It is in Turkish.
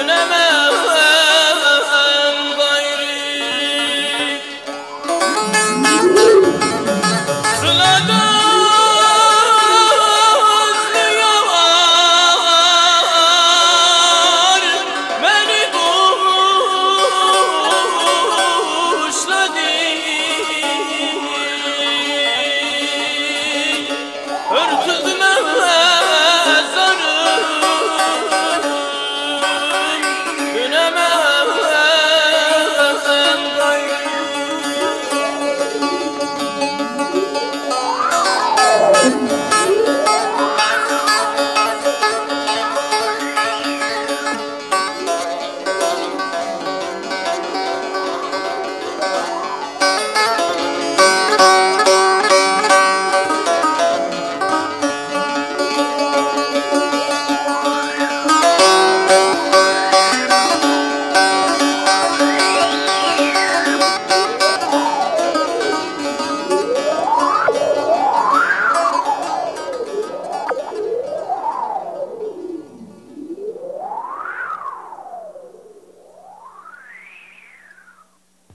Öneme